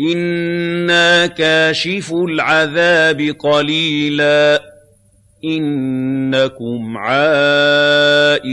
إِنَّا كَاشِفُو الْعَذَابِ قَلِيلًا إِنَّكُمْ عَائِدُونَ